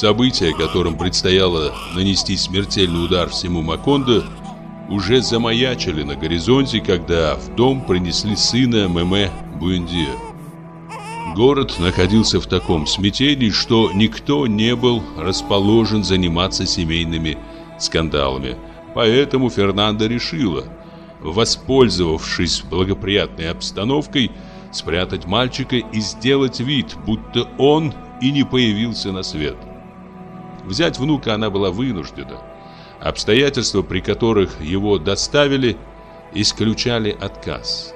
Событие, которым предстояло нанести смертельный удар всему Макондо, уже замаячили на горизонте, когда в дом принесли сына Меме Буэндиа. Город находился в таком смятении, что никто не был расположен заниматься семейными скандалами. Поэтому Фернандо решила, воспользовавшись благоприятной обстановкой, спрятать мальчика и сделать вид, будто он и не появился на свет. Взять внука она была вынуждена. Обстоятельства, при которых его доставили, исключали отказ.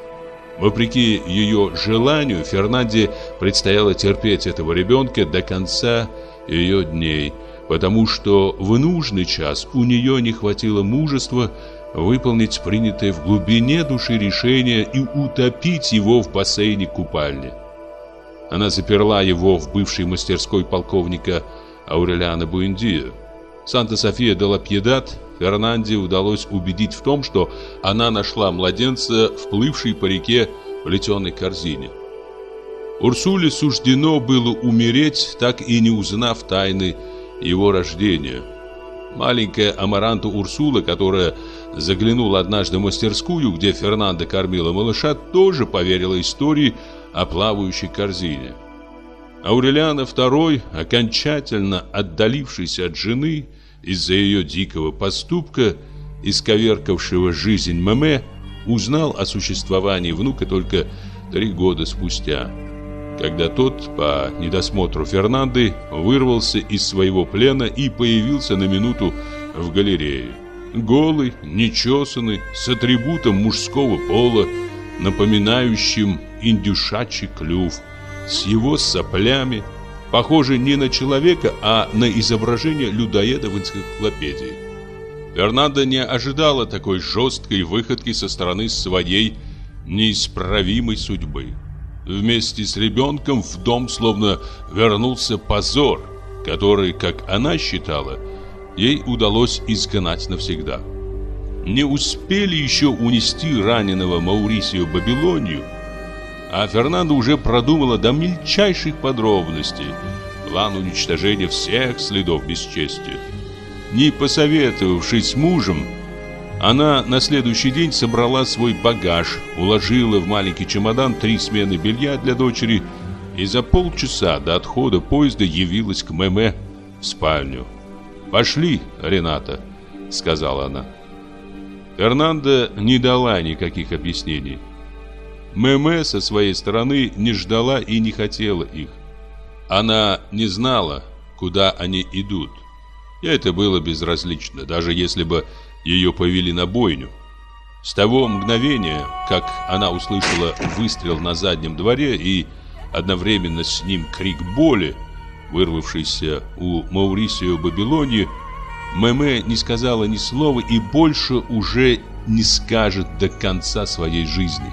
Вопреки ее желанию, Фернанде предстояло терпеть этого ребенка до конца ее дней, потому что в нужный час у нее не хватило мужества выполнить принятое в глубине души решение и утопить его в бассейне купальни. Она заперла его в бывшей мастерской полковника Аурелиана Буэндио. Санта-София де Лапьедат Фернанде удалось убедить в том, что она нашла младенца, вплывший по реке в плетеной корзине. Урсуле суждено было умереть, так и не узнав тайны его рождения. Маленькая Амаранта Урсула, которая заглянула однажды в мастерскую, где Фернандо кормила малыша, тоже поверила истории о плавающей корзине. Аурелиана II, окончательно отдалившийся от жены из-за ее дикого поступка, исковеркавшего жизнь Маме, узнал о существовании внука только три года спустя, когда тот, по недосмотру Фернанды, вырвался из своего плена и появился на минуту в галерее. Голый, нечесанный, с атрибутом мужского пола, напоминающим индюшачий клюв – с его соплями, похожий не на человека, а на изображение людоеда в энциклопедии. Фернандо не ожидала такой жесткой выходки со стороны своей неисправимой судьбы. Вместе с ребенком в дом словно вернулся позор, который, как она считала, ей удалось изгнать навсегда. Не успели еще унести раненого Маурисию Бабилонию, а Фернандо уже продумала до мельчайших подробностей план уничтожения всех следов бесчестия. Не посоветовавшись с мужем, она на следующий день собрала свой багаж, уложила в маленький чемодан три смены белья для дочери и за полчаса до отхода поезда явилась к Меме в спальню. «Пошли, Рената», — сказала она. Фернандо не дала никаких объяснений. Мэмэ со своей стороны не ждала и не хотела их. Она не знала, куда они идут. И это было безразлично, даже если бы ее повели на бойню. С того мгновения, как она услышала выстрел на заднем дворе и одновременно с ним крик боли, вырвавшийся у Маурисио Бабилонии, Мэмэ не сказала ни слова и больше уже не скажет до конца своей жизни.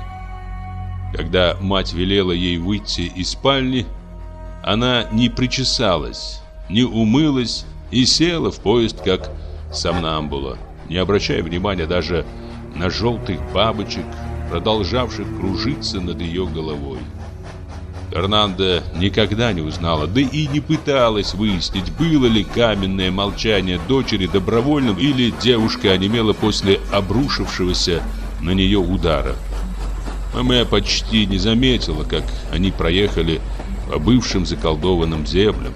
Когда мать велела ей выйти из спальни, она не причесалась, не умылась и села в поезд, как сомнамбула, не обращая внимания даже на желтых бабочек, продолжавших кружиться над ее головой. Фернанда никогда не узнала, да и не пыталась выяснить, было ли каменное молчание дочери добровольным или девушка онемела после обрушившегося на нее удара. Маме почти не заметила, как они проехали по бывшим заколдованным землям.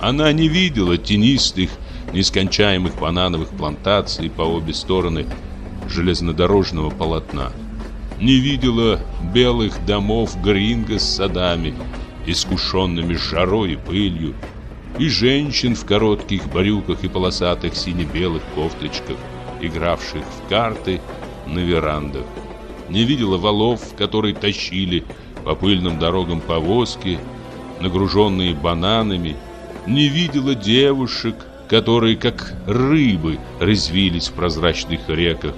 Она не видела тенистых, нескончаемых банановых плантаций по обе стороны железнодорожного полотна. Не видела белых домов Гринго с садами, искушенными жарой и пылью, и женщин в коротких брюках и полосатых сине-белых кофточках, игравших в карты на верандах не видела валов, которые тащили по пыльным дорогам повозки, нагруженные бананами, не видела девушек, которые, как рыбы, резвились в прозрачных реках,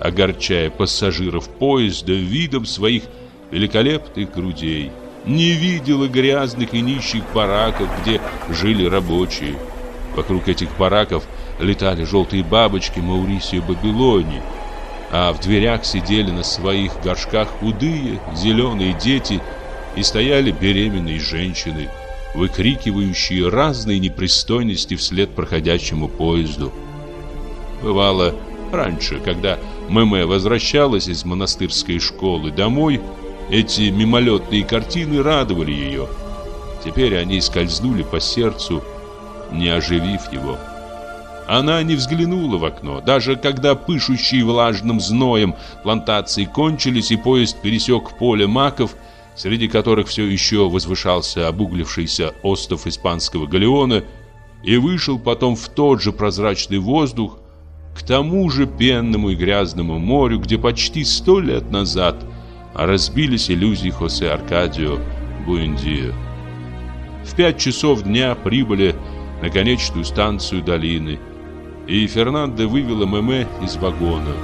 огорчая пассажиров поезда видом своих великолепных грудей. Не видела грязных и нищих бараков, где жили рабочие. Вокруг этих бараков летали желтые бабочки Маурисио Бабилони, а в дверях сидели на своих горшках худые, зеленые дети и стояли беременные женщины. выкрикивающие разные непристойности вслед проходящему поезду. Бывало раньше, когда Мэмэ возвращалась из монастырской школы домой, эти мимолетные картины радовали ее. Теперь они скользнули по сердцу, не оживив его. Она не взглянула в окно, даже когда пышущие влажным зноем плантации кончились и поезд пересек поле маков, среди которых все еще возвышался обуглившийся остов испанского галеона, и вышел потом в тот же прозрачный воздух, к тому же пенному и грязному морю, где почти сто лет назад разбились иллюзии Хосе Аркадио Буэндио. В пять часов дня прибыли на конечную станцию долины – и Фернандо вывела Мэмэ из вагона.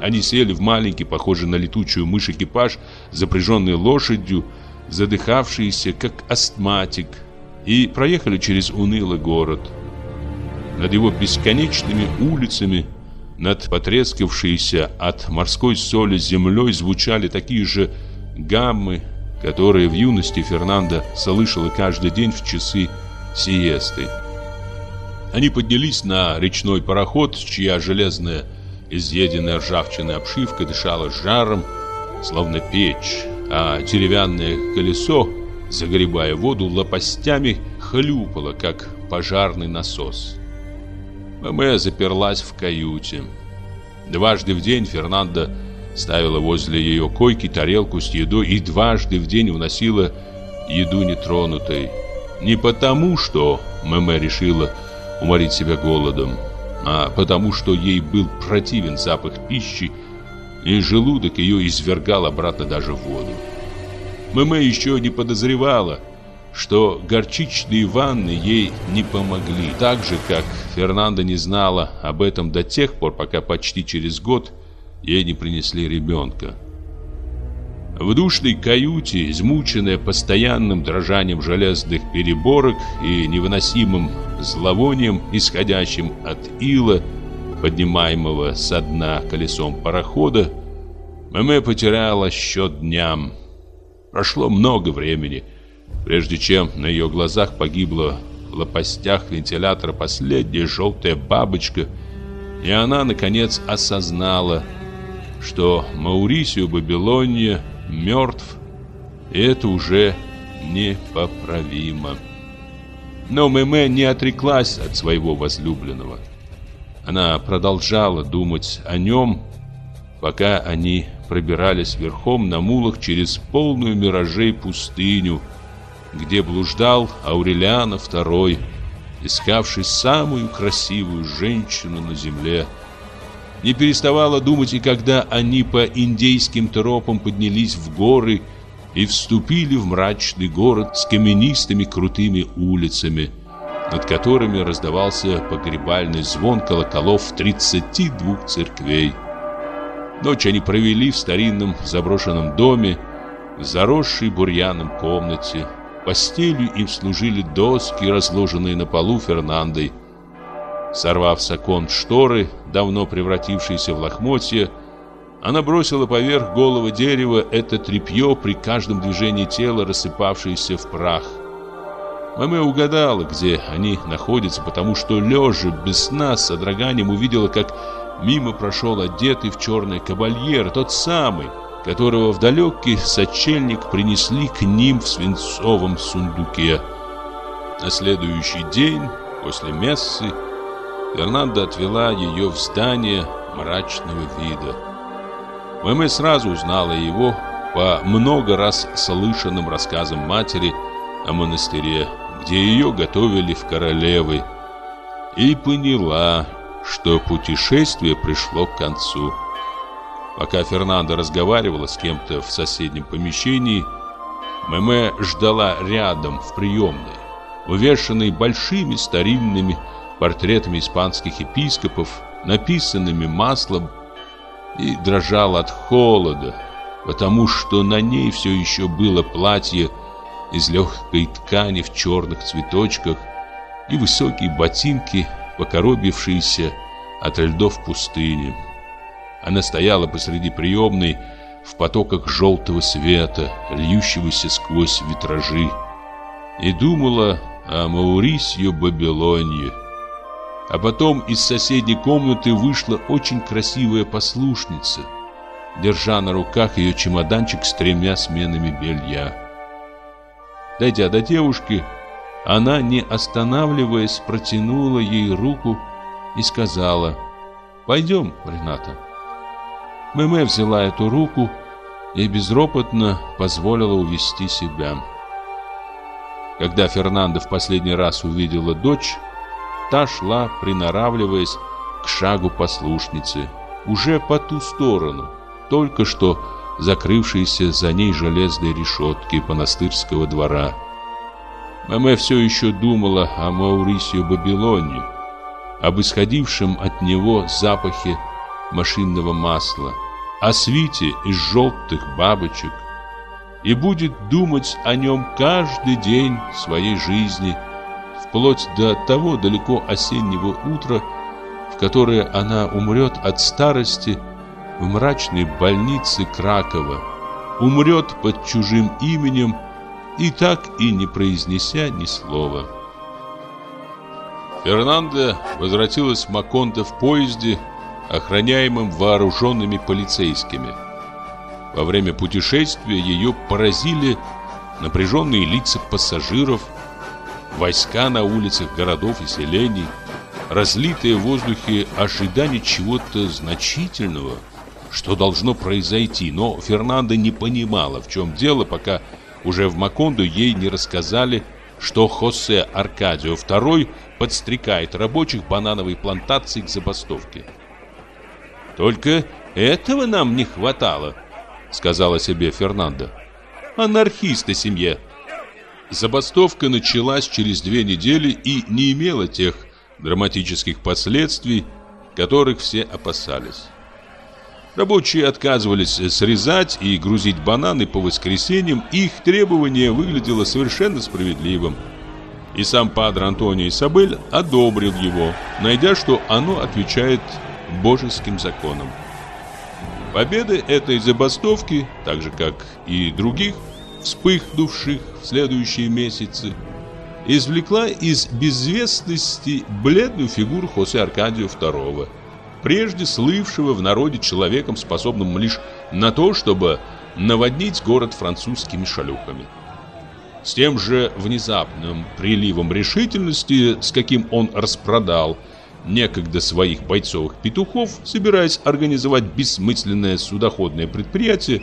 Они сели в маленький, похожий на летучую мышь экипаж, запряженный лошадью, задыхавшийся, как астматик, и проехали через унылый город. Над его бесконечными улицами, над потрескавшейся от морской соли землей звучали такие же гаммы, которые в юности Фернандо слышала каждый день в часы сиесты. Они поднялись на речной пароход, чья железная, изъеденная ржавчиной обшивка дышала жаром, словно печь, а деревянное колесо, загребая воду лопастями, хлюпало, как пожарный насос. Мэмэ заперлась в каюте. Дважды в день Фернандо ставила возле ее койки тарелку с едой и дважды в день уносила еду нетронутой. Не потому, что Мэмэ решила, уморить себя голодом, а потому что ей был противен запах пищи, и желудок ее извергал обратно даже в воду. Мэмэ еще не подозревала, что горчичные ванны ей не помогли, так же, как Фернанда не знала об этом до тех пор, пока почти через год ей не принесли ребенка. В душной каюте, измученная постоянным дрожанием железных переборок и невыносимым зловонием, исходящим от ила, поднимаемого со дна колесом парохода, Мэмэ потеряла счет дням. Прошло много времени, прежде чем на ее глазах погибла в лопастях вентилятора последняя желтая бабочка, и она, наконец, осознала, что Маурисио Бабилония – мертв, это уже непоправимо. Но Мэмэ не отреклась от своего возлюбленного. Она продолжала думать о нем, пока они пробирались верхом на мулах через полную миражей пустыню, где блуждал Аурелиана II, искавший самую красивую женщину на земле – не переставала думать и когда они по индейским тропам поднялись в горы и вступили в мрачный город с каменистыми крутыми улицами, над которыми раздавался погребальный звон колоколов 32 церквей. Ночь они провели в старинном заброшенном доме, в заросшей бурьяном комнате. Постелью им служили доски, разложенные на полу Фернандой, Сорвав с окон шторы, давно превратившиеся в лохмотья, она бросила поверх голого дерева это тряпье при каждом движении тела, рассыпавшееся в прах. Маме угадала, где они находятся, потому что лежа без сна с содроганием увидела, как мимо прошел одетый в черный кабальер, тот самый, которого в далекий сочельник принесли к ним в свинцовом сундуке. На следующий день, после мессы, Фернандо отвела ее в здание мрачного вида. Мэмэ сразу узнала его по много раз слышанным рассказам матери о монастыре, где ее готовили в королевы, и поняла, что путешествие пришло к концу. Пока Фернандо разговаривала с кем-то в соседнем помещении, Мэмэ ждала рядом в приемной, увешанной большими старинными портретами испанских епископов, написанными маслом, и дрожал от холода, потому что на ней все еще было платье из легкой ткани в черных цветочках и высокие ботинки, покоробившиеся от льдов пустыни. Она стояла посреди приемной в потоках желтого света, льющегося сквозь витражи. и думала о Маурисью Бабилонье. А потом из соседней комнаты вышла очень красивая послушница, держа на руках ее чемоданчик с тремя сменами белья. Дойдя до девушки, она, не останавливаясь, протянула ей руку и сказала «Пойдем, Рената». Мэмэ взяла эту руку и безропотно позволила увести себя. Когда Фернандо в последний раз увидела дочь, та шла, приноравливаясь к шагу послушницы, уже по ту сторону, только что закрывшейся за ней железной решетки монастырского двора. Маме все еще думала о Маурисио Бабилоне, об исходившем от него запахе машинного масла, о свите из желтых бабочек, и будет думать о нем каждый день своей жизни, вплоть до того далеко осеннего утра, в которое она умрет от старости в мрачной больнице Кракова, умрет под чужим именем и так и не произнеся ни слова. Фернандо возвратилась в Маконто в поезде, охраняемым вооруженными полицейскими. Во время путешествия ее поразили напряженные лица пассажиров, войска на улицах городов и селений, разлитые в воздухе ожидание чего-то значительного, что должно произойти. Но Фернандо не понимала, в чем дело, пока уже в Макондо ей не рассказали, что Хосе Аркадио II подстрекает рабочих банановой плантации к забастовке. «Только этого нам не хватало», — сказала себе Фернандо. «Анархисты семье». Забастовка началась через две недели и не имела тех драматических последствий, которых все опасались. Рабочие отказывались срезать и грузить бананы по воскресеньям, их требование выглядело совершенно справедливым. И сам падре Антонио Исабель одобрил его, найдя, что оно отвечает божеским законам. Победы этой забастовки, так же как и других, вспыхнувших в следующие месяцы, извлекла из безвестности бледную фигуру Хосе Аркадия II, прежде слывшего в народе человеком, способным лишь на то, чтобы наводнить город французскими шалюхами. С тем же внезапным приливом решительности, с каким он распродал некогда своих бойцовых петухов, собираясь организовать бессмысленное судоходное предприятие,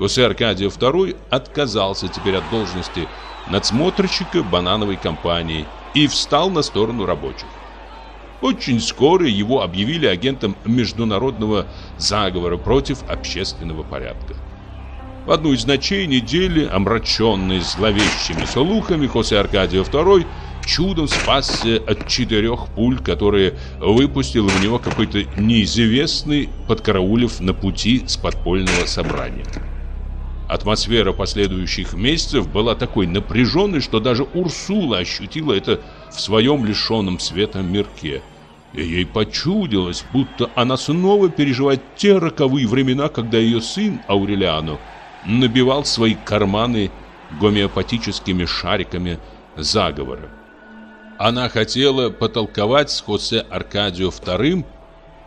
Хосе Аркадия II отказался теперь от должности надсмотрщика банановой компании и встал на сторону рабочих. Очень скоро его объявили агентом международного заговора против общественного порядка. В одну из ночей недели, омраченной зловещими слухами, Хосе Аркадия II чудом спасся от четырех пуль, которые выпустил в него какой-то неизвестный, подкараулив на пути с подпольного собрания. Атмосфера последующих месяцев была такой напряженной, что даже Урсула ощутила это в своем лишенном света мирке. И ей почудилось, будто она снова переживает те роковые времена, когда ее сын Аурелиано набивал свои карманы гомеопатическими шариками заговора. Она хотела потолковать с Хосе Аркадио II,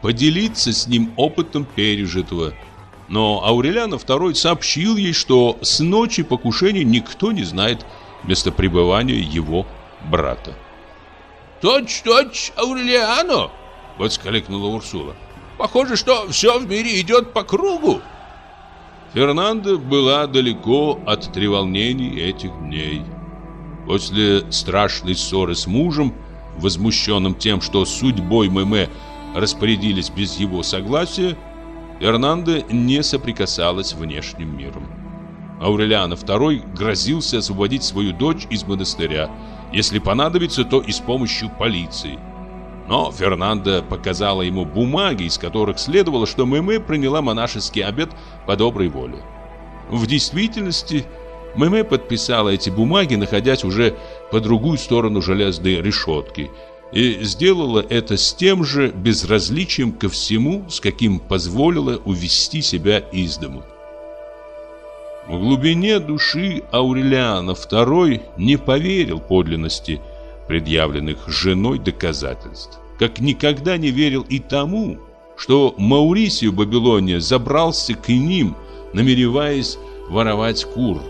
поделиться с ним опытом пережитого – но Аурелиано II сообщил ей, что с ночи покушения никто не знает местопребывания его брата. «Точь-точь, Аурелиано!» — воскликнула Урсула. «Похоже, что все в мире идет по кругу!» Фернандо была далеко от треволнений этих дней. После страшной ссоры с мужем, возмущенным тем, что судьбой Мэмэ распорядились без его согласия, Эрнандо не соприкасалась с внешним миром. Аурелиано II грозился освободить свою дочь из монастыря, если понадобится, то и с помощью полиции. Но Фернандо показала ему бумаги, из которых следовало, что Мэмэ приняла монашеский обет по доброй воле. В действительности, Мэмэ подписала эти бумаги, находясь уже по другую сторону железной решетки – и сделала это с тем же безразличием ко всему, с каким позволила увести себя из дому. В глубине души Аурелиана II не поверил подлинности предъявленных женой доказательств, как никогда не верил и тому, что Маурисию Babylonia забрался к ним, намереваясь воровать кур.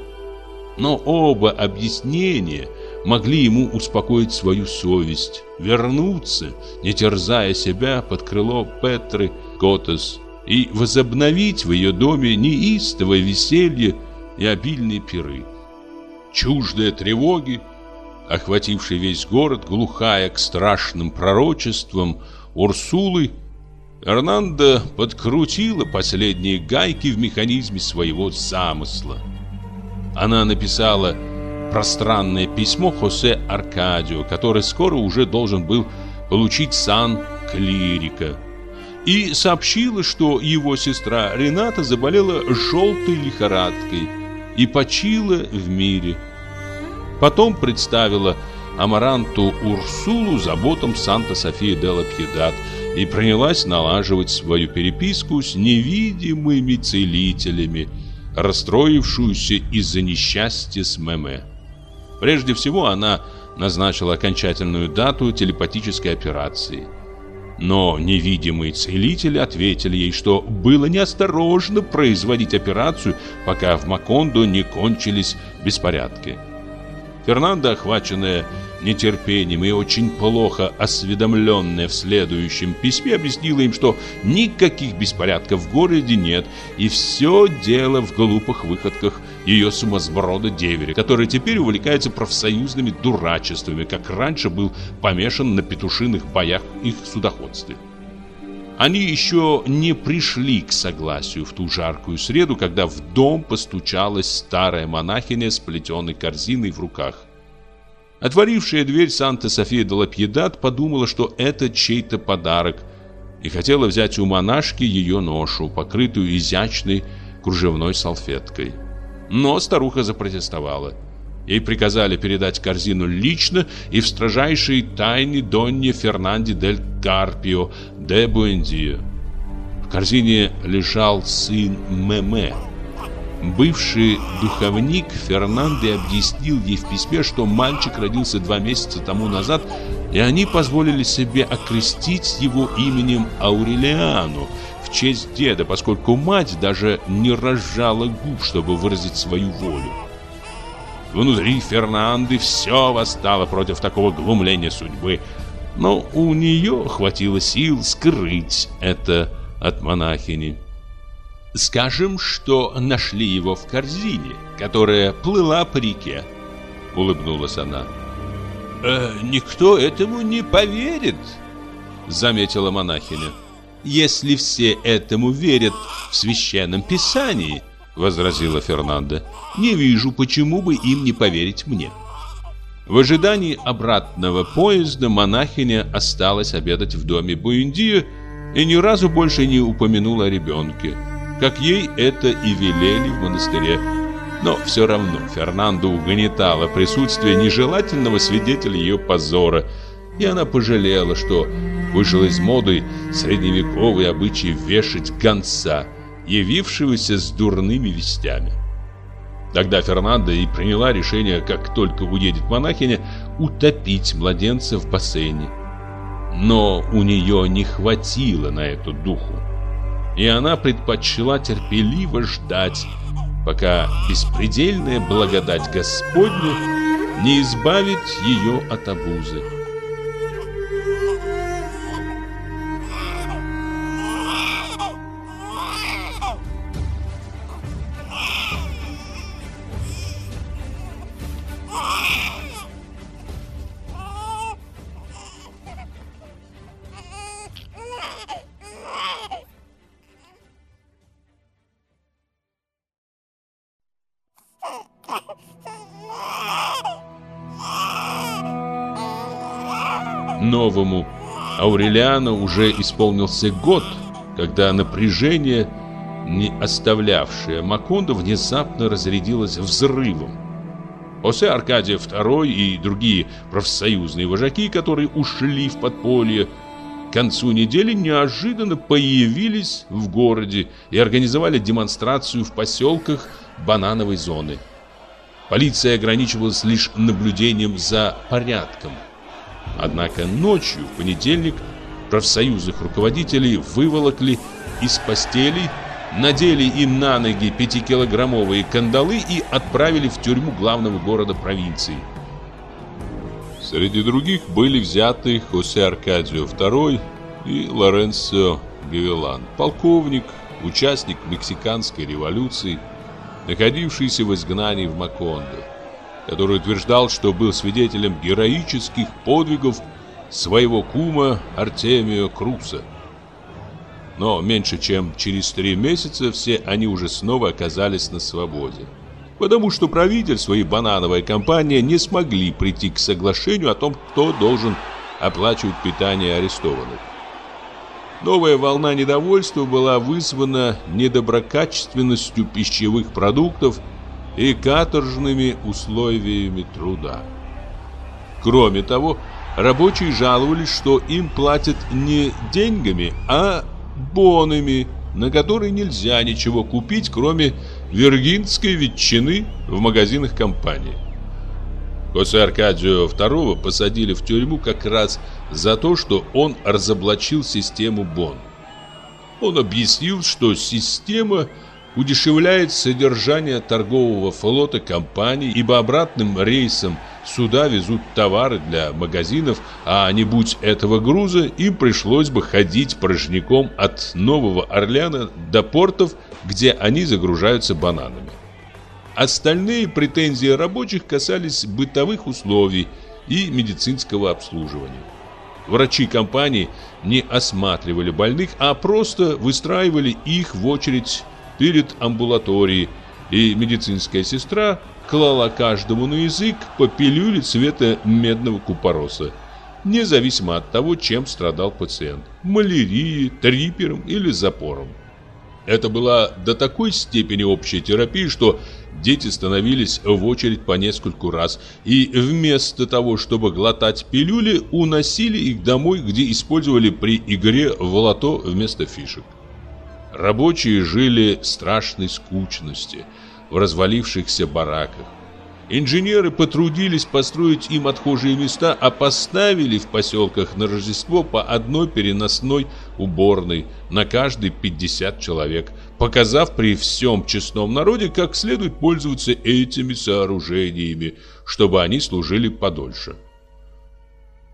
Но оба объяснения могли ему успокоить свою совесть, вернуться, не терзая себя под крыло Петры Готес и возобновить в ее доме неистовое веселье и обильные пиры. Чуждая тревоги, охватившая весь город, глухая к страшным пророчествам Урсулы, Эрнандо подкрутила последние гайки в механизме своего замысла. Она написала пространное письмо Хосе Аркадио, который скоро уже должен был получить сан клирика и сообщила, что его сестра Рената заболела желтой лихорадкой и почила в мире. Потом представила Амаранту Урсулу заботам Санта-София де ла Пьедад и принялась налаживать свою переписку с невидимыми целителями, расстроившуюся из-за несчастья с Меме. Прежде всего она назначила окончательную дату телепатической операции – но невидимые целители ответили ей, что было неосторожно производить операцию, пока в Макондо не кончились беспорядки. Фернандо, охваченная нетерпением и очень плохо осведомленная в следующем письме, объяснила им, что никаких беспорядков в городе нет, и все дело в глупых выходках ее сумасброда деверя, который теперь увлекается профсоюзными дурачествами, как раньше был помешан на петушиных боях их судоходстве. Они еще не пришли к согласию в ту жаркую среду, когда в дом постучалась старая монахиня с плетеной корзиной в руках. Отворившая дверь Санта-София де Лапьедат подумала, что это чей-то подарок, и хотела взять у монашки ее ношу, покрытую изящной кружевной салфеткой. Но старуха запротестовала. Ей приказали передать корзину лично и в строжайшей тайне Донне Фернанде дель Карпио де Буэндио. В корзине лежал сын Меме. Бывший духовник Фернанде объяснил ей в письме, что мальчик родился два месяца тому назад, и они позволили себе окрестить его именем Аурелиану в честь деда, поскольку мать даже не разжала губ, чтобы выразить свою волю. Внутри Фернанды все восстало против такого глумления судьбы, но у нее хватило сил скрыть это от монахини. Скажем, что нашли его в корзине, которая плыла по реке. Улыбнулась она. «Э, «Никто этому не поверит», — заметила монахиня. «Если все этому верят в священном писании», — возразила Фернандо, — «не вижу, почему бы им не поверить мне». В ожидании обратного поезда монахиня осталась обедать в доме Буэндио и ни разу больше не упомянула о ребенке как ей это и велели в монастыре. Но все равно Фернандо угнетало присутствие нежелательного свидетеля ее позора, и она пожалела, что вышел из моды средневековый обычай вешать гонца, явившегося с дурными вестями. Тогда Фернандо и приняла решение, как только уедет монахиня, утопить младенца в бассейне. Но у нее не хватило на это духу и она предпочла терпеливо ждать, пока беспредельная благодать Господня не избавит ее от обузы. Новому Аурелиану уже исполнился год, когда напряжение, не оставлявшее Макондо, внезапно разрядилось взрывом. Хосе Аркадия II и другие профсоюзные вожаки, которые ушли в подполье, к концу недели неожиданно появились в городе и организовали демонстрацию в поселках банановой зоны. Полиция ограничивалась лишь наблюдением за порядком. Однако ночью, в понедельник, профсоюзных руководителей выволокли из постелей, надели им на ноги пятикилограммовые кандалы и отправили в тюрьму главного города провинции. Среди других были взяты Хосе Аркадио II и Лоренцо Гавелан, полковник, участник мексиканской революции, находившийся в изгнании в Макондо, который утверждал, что был свидетелем героических подвигов своего кума Артемио Круса. Но меньше чем через три месяца все они уже снова оказались на свободе. Потому что правительство и банановая компания не смогли прийти к соглашению о том, кто должен оплачивать питание арестованных. Новая волна недовольства была вызвана недоброкачественностью пищевых продуктов и каторжными условиями труда. Кроме того, рабочие жаловались, что им платят не деньгами, а бонами, на которые нельзя ничего купить, кроме виргинской ветчины в магазинах компании. Хосе Аркадио II посадили в тюрьму как раз за то, что он разоблачил систему БОН. Он объяснил, что система удешевляет содержание торгового флота компании, ибо обратным рейсом суда везут товары для магазинов, а не будь этого груза, им пришлось бы ходить порожняком от Нового Орлеана до портов, где они загружаются бананами. Остальные претензии рабочих касались бытовых условий и медицинского обслуживания. Врачи компании не осматривали больных, а просто выстраивали их в очередь перед амбулаторией, и медицинская сестра клала каждому на язык по пилюле цвета медного купороса, независимо от того, чем страдал пациент – малярией, трипером или запором. Это была до такой степени общая терапия, что дети становились в очередь по нескольку раз и вместо того, чтобы глотать пилюли, уносили их домой, где использовали при игре в лото вместо фишек. Рабочие жили страшной скучности в развалившихся бараках. Инженеры потрудились построить им отхожие места, а поставили в поселках на Рождество по одной переносной уборной на каждый 50 человек, показав при всем честном народе, как следует пользоваться этими сооружениями, чтобы они служили подольше.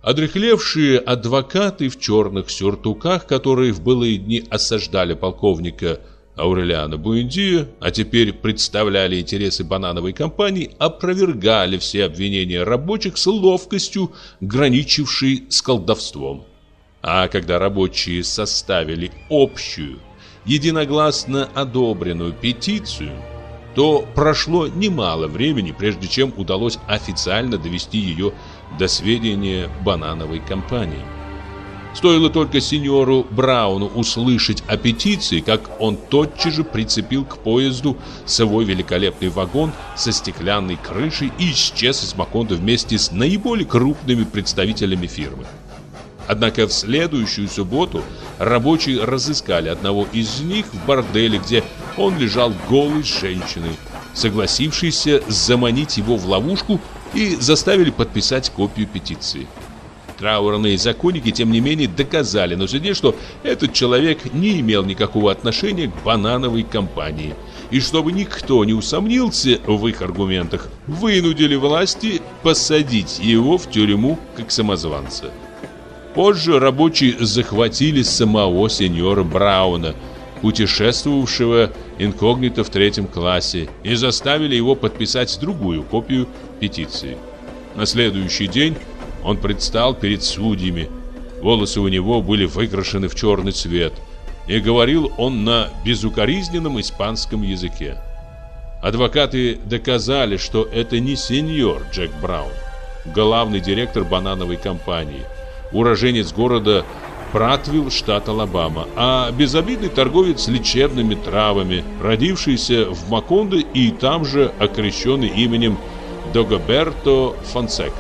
Одрехлевшие адвокаты в черных сюртуках, которые в былые дни осаждали полковника Аурелиана Буэндия, а теперь представляли интересы банановой компании, опровергали все обвинения рабочих с ловкостью, граничившей с колдовством. А когда рабочие составили общую, единогласно одобренную петицию, то прошло немало времени, прежде чем удалось официально довести ее до сведения банановой компании. Стоило только сеньору Брауну услышать о петиции, как он тотчас же прицепил к поезду свой великолепный вагон со стеклянной крышей и исчез из Макондо вместе с наиболее крупными представителями фирмы. Однако в следующую субботу рабочие разыскали одного из них в борделе, где он лежал голый с женщиной, согласившейся заманить его в ловушку и заставили подписать копию петиции. Траурные законники, тем не менее, доказали на суде, что этот человек не имел никакого отношения к банановой компании. И чтобы никто не усомнился в их аргументах, вынудили власти посадить его в тюрьму как самозванца. Позже рабочие захватили самого сеньора Брауна, путешествовавшего инкогнито в третьем классе, и заставили его подписать другую копию петиции. На следующий день он предстал перед судьями. Волосы у него были выкрашены в черный цвет, и говорил он на безукоризненном испанском языке. Адвокаты доказали, что это не сеньор Джек Браун, главный директор банановой компании, уроженец города Пратвилл, штат Алабама, а безобидный торговец лечебными травами, родившийся в Макондо и там же окрещенный именем Догоберто Фонсека.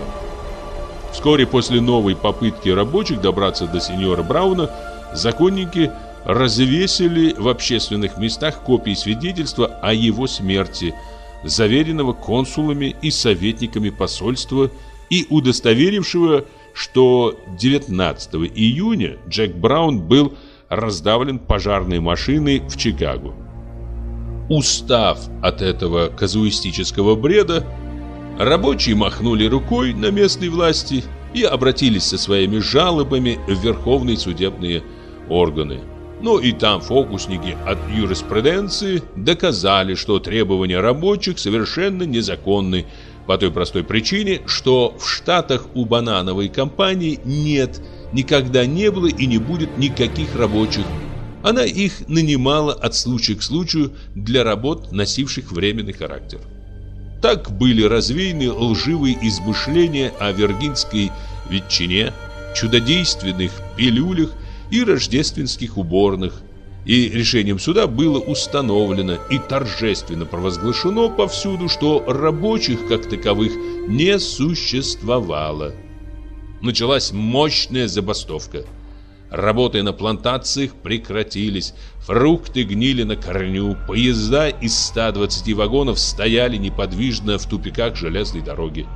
Вскоре после новой попытки рабочих добраться до сеньора Брауна, законники развесили в общественных местах копии свидетельства о его смерти, заверенного консулами и советниками посольства и удостоверившего, что 19 июня Джек Браун был раздавлен пожарной машиной в Чикаго. Устав от этого казуистического бреда, рабочие махнули рукой на местные власти и обратились со своими жалобами в верховные судебные органы. Но и там фокусники от юриспруденции доказали, что требования рабочих совершенно незаконны по той простой причине, что в Штатах у банановой компании нет, никогда не было и не будет никаких рабочих, она их нанимала от случая к случаю для работ, носивших временный характер. Так были развеяны лживые измышления о виргинской ветчине, чудодейственных пилюлях и рождественских уборных, и решением суда было установлено и торжественно провозглашено повсюду, что рабочих как таковых не существовало. Началась мощная забастовка – Работы на плантациях прекратились, фрукты гнили на корню, поезда из 120 вагонов стояли неподвижно в тупиках железной дороги.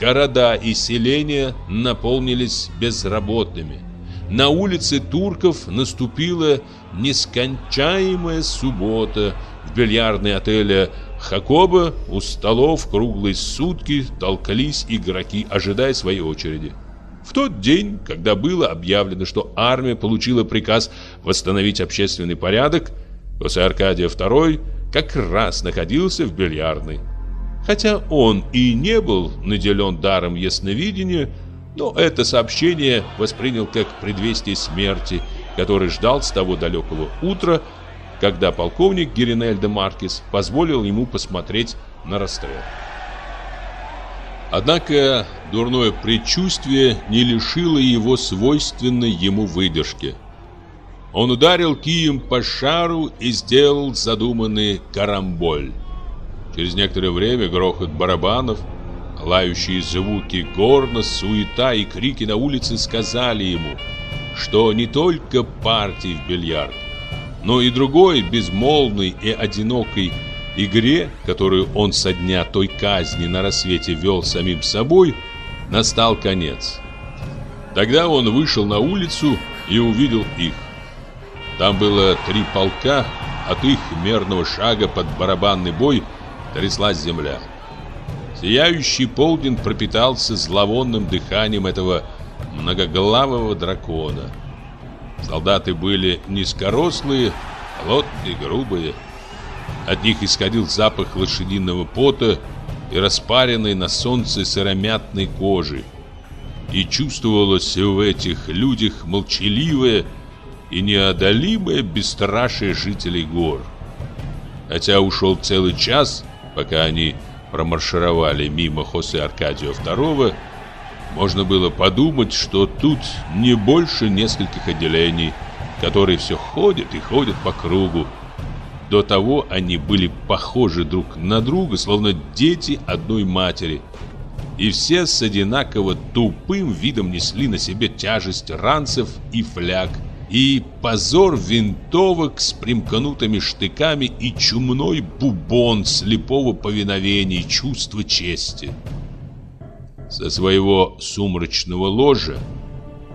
Города и селения наполнились безработными. На улице турков наступила нескончаемая суббота. В бильярдной отеля Хакоба у столов круглые сутки толкались игроки, ожидая своей очереди. В тот день, когда было объявлено, что армия получила приказ восстановить общественный порядок, Хосе Аркадия II как раз находился в бильярдной. Хотя он и не был наделен даром ясновидения, но это сообщение воспринял как предвестие смерти, который ждал с того далекого утра, когда полковник Геринель де Маркес позволил ему посмотреть на расстрел. Однако дурное предчувствие не лишило его свойственной ему выдержки. Он ударил кием по шару и сделал задуманный карамболь. Через некоторое время грохот барабанов, лающие звуки горна, суета и крики на улице сказали ему, что не только партии в бильярд, но и другой безмолвный и одинокий Игре, которую он со дня той казни на рассвете вел самим собой, настал конец. Тогда он вышел на улицу и увидел их. Там было три полка, от их мерного шага под барабанный бой тряслась земля. Сияющий полдень пропитался зловонным дыханием этого многоглавого дракона. Солдаты были низкорослые, плотные, грубые, от них исходил запах лошадиного пота и распаренной на солнце сыромятной кожи. И чувствовалось в этих людях молчаливое и неодолимое бесстрашие жителей гор. Хотя ушел целый час, пока они промаршировали мимо Хосе Аркадия II, можно было подумать, что тут не больше нескольких отделений, которые все ходят и ходят по кругу, до того они были похожи друг на друга, словно дети одной матери. И все с одинаково тупым видом несли на себе тяжесть ранцев и фляг, и позор винтовок с примкнутыми штыками и чумной бубон слепого повиновения и чувства чести. Со своего сумрачного ложа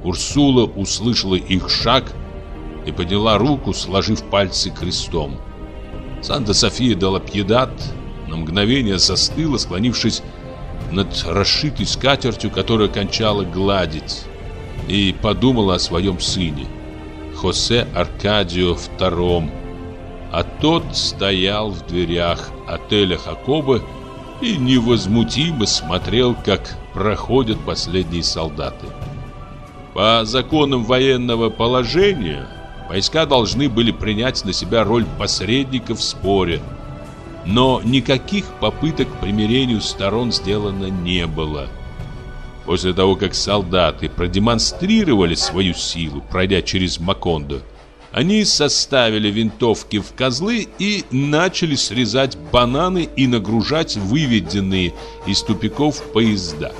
Урсула услышала их шаг и подняла руку, сложив пальцы крестом. Санта-София дала пьедат, на мгновение застыла, склонившись над расшитой скатертью, которая кончала гладить, и подумала о своем сыне, Хосе Аркадио II, а тот стоял в дверях отеля Хакоба и невозмутимо смотрел, как проходят последние солдаты. По законам военного положения Войска должны были принять на себя роль посредников в споре. Но никаких попыток к примирению сторон сделано не было. После того, как солдаты продемонстрировали свою силу, пройдя через Макондо, они составили винтовки в козлы и начали срезать бананы и нагружать выведенные из тупиков поезда.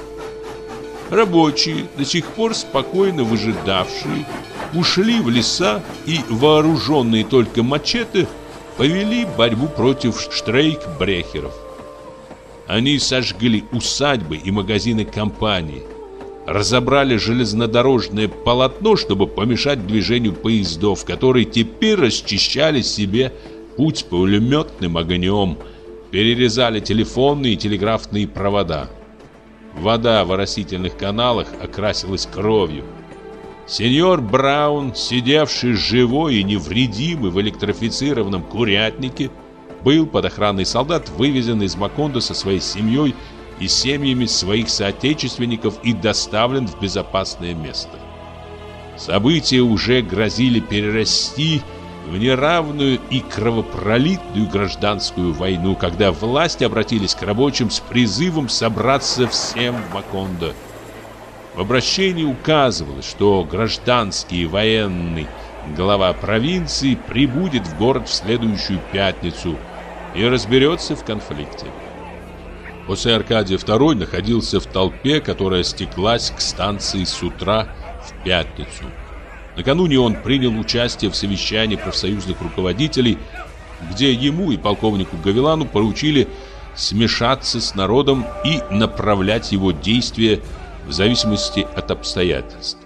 Рабочие, до сих пор спокойно выжидавшие, ушли в леса и, вооруженные только мачете, повели борьбу против штрейк-брехеров. Они сожгли усадьбы и магазины компании, разобрали железнодорожное полотно, чтобы помешать движению поездов, которые теперь расчищали себе путь пулеметным огнем, перерезали телефонные и телеграфные провода. Вода в оросительных каналах окрасилась кровью. Сеньор Браун, сидевший живой и невредимый в электрифицированном курятнике, был под охраной солдат вывезен из Макондо со своей семьей и семьями своих соотечественников и доставлен в безопасное место. События уже грозили перерасти в неравную и кровопролитную гражданскую войну, когда власти обратились к рабочим с призывом собраться всем в Макондо. В обращении указывалось, что гражданский военный глава провинции прибудет в город в следующую пятницу и разберется в конфликте. Хосе Аркадий II находился в толпе, которая стеклась к станции с утра в пятницу. Накануне он принял участие в совещании профсоюзных руководителей, где ему и полковнику Гавилану поручили смешаться с народом и направлять его действия в зависимости от обстоятельств.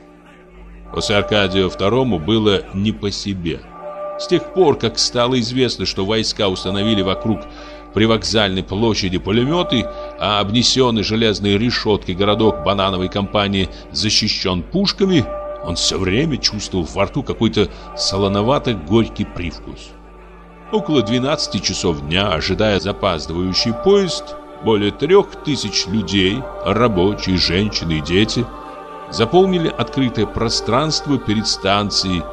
Хосе Аркадию II было не по себе. С тех пор, как стало известно, что войска установили вокруг привокзальной площади пулеметы, а обнесенный железной решеткой городок банановой компании защищен пушками, он все время чувствовал во рту какой-то солоновато-горький привкус. Около 12 часов дня, ожидая запаздывающий поезд, более трех тысяч людей, рабочие, женщины и дети, заполнили открытое пространство перед станцией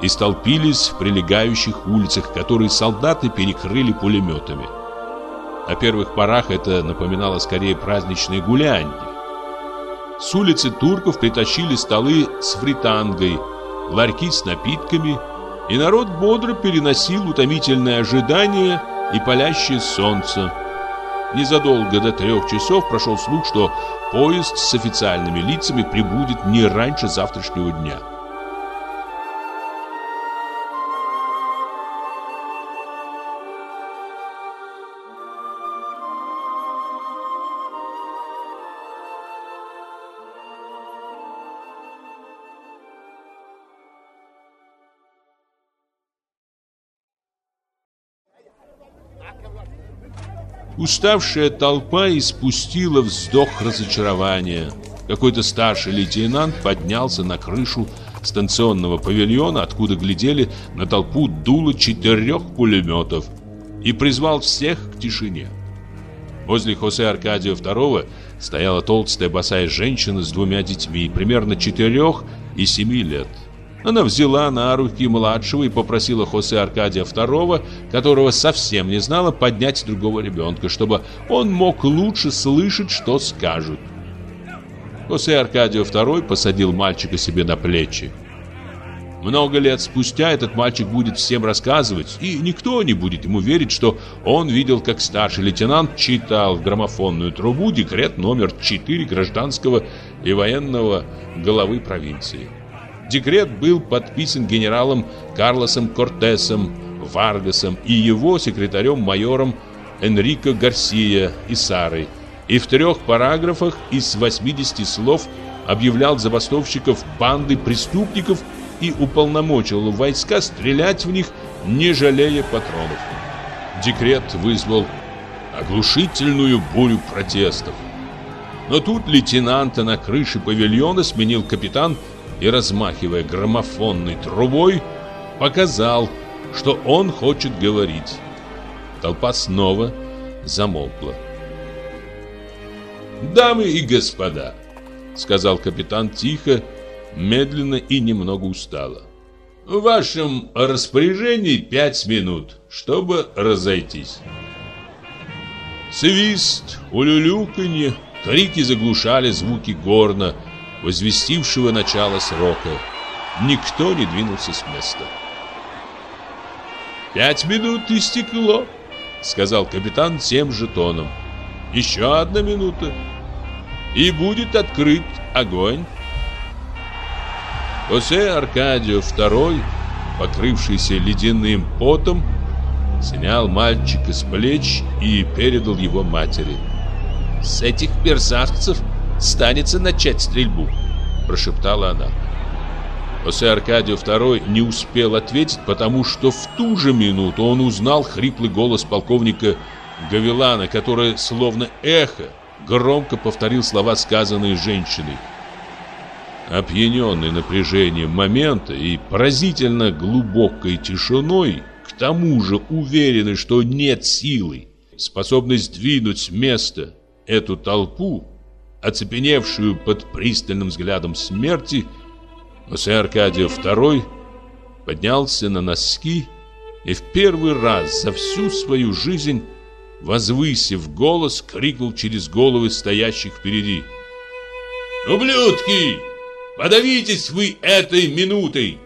и столпились в прилегающих улицах, которые солдаты перекрыли пулеметами. На первых порах это напоминало скорее праздничные гулянье. С улицы турков притащили столы с фритангой, ларьки с напитками, и народ бодро переносил утомительное ожидание и палящее солнце. Незадолго до трех часов прошел слух, что поезд с официальными лицами прибудет не раньше завтрашнего дня. Уставшая толпа испустила вздох разочарования. Какой-то старший лейтенант поднялся на крышу станционного павильона, откуда глядели на толпу дуло четырех пулеметов, и призвал всех к тишине. Возле Хосе Аркадия II стояла толстая босая женщина с двумя детьми, примерно четырех и семи лет. Она взяла на руки младшего и попросила Хосе Аркадия II, которого совсем не знала, поднять другого ребенка, чтобы он мог лучше слышать, что скажут. Хосе Аркадию II посадил мальчика себе на плечи. Много лет спустя этот мальчик будет всем рассказывать, и никто не будет ему верить, что он видел, как старший лейтенант читал в граммофонную трубу декрет номер 4 гражданского и военного главы провинции. Декрет был подписан генералом Карлосом Кортесом Варгасом и его секретарем-майором Энрико Гарсия и Сарой, и в трех параграфах из 80 слов объявлял забастовщиков банды преступников и уполномочил войска стрелять в них, не жалея патронов. Декрет вызвал оглушительную бурю протестов. Но тут лейтенанта на крыше павильона сменил капитан и, размахивая граммофонной трубой, показал, что он хочет говорить. Толпа снова замолкла. «Дамы и господа», — сказал капитан тихо, медленно и немного устало. «В вашем распоряжении пять минут, чтобы разойтись». Свист, улюлюканье, крики заглушали звуки горна, возвестившего начало срока. Никто не двинулся с места. «Пять минут истекло», — сказал капитан тем же тоном. «Еще одна минута, и будет открыт огонь». Хосе Аркадио II, покрывшийся ледяным потом, снял мальчика с плеч и передал его матери. «С этих мерзавцев станется начать стрельбу», – прошептала она. Хосе Аркадио II не успел ответить, потому что в ту же минуту он узнал хриплый голос полковника Гавилана, который, словно эхо, громко повторил слова, сказанные женщиной. Опьяненный напряжением момента и поразительно глубокой тишиной, к тому же уверенный, что нет силы, способной сдвинуть с места эту толпу, оцепеневшую под пристальным взглядом смерти, Хосе Аркадий II поднялся на носки и в первый раз за всю свою жизнь, возвысив голос, крикнул через головы стоящих впереди. «Ублюдки! Подавитесь вы этой минутой!»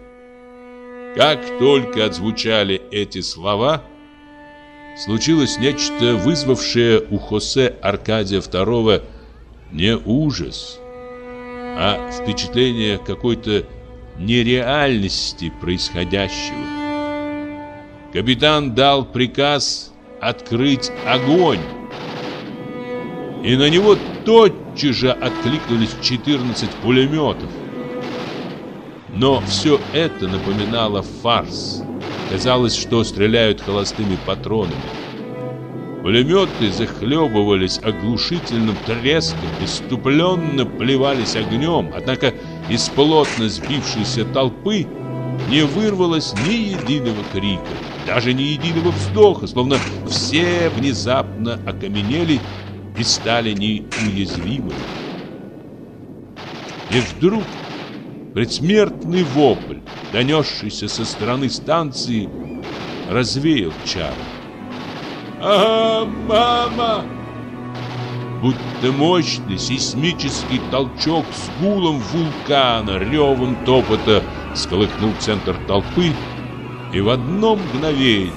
Как только отзвучали эти слова, случилось нечто, вызвавшее у Хосе Аркадия II не ужас, а впечатление какой-то нереальности происходящего. Капитан дал приказ открыть огонь, и на него тотчас же откликнулись 14 пулеметов. Но все это напоминало фарс. Казалось, что стреляют холостыми патронами. Пулеметы захлебывались оглушительным треском, иступленно плевались огнем, однако из плотно сбившейся толпы не вырвалось ни единого крика, даже ни единого вздоха, словно все внезапно окаменели и стали неуязвимыми. И вдруг предсмертный вопль, донесшийся со стороны станции, развеял чары. «Ага, мама!» Будто мощный сейсмический толчок с гулом вулкана, ревом топота сколыхнул центр толпы и в одно мгновение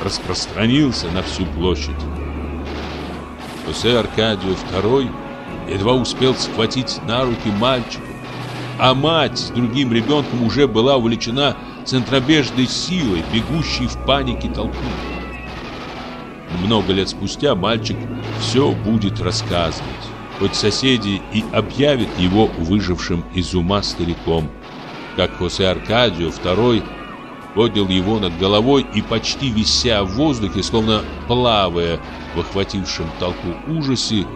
распространился на всю площадь. Хосе Аркадио II едва успел схватить на руки мальчика, а мать с другим ребенком уже была увлечена центробежной силой, бегущей в панике толпы. Много лет спустя мальчик все будет рассказывать, хоть соседи и объявят его выжившим из ума стариком, как Хосе Аркадио II поднял его над головой и почти вися в воздухе, словно плавая в охватившем толпу ужасе,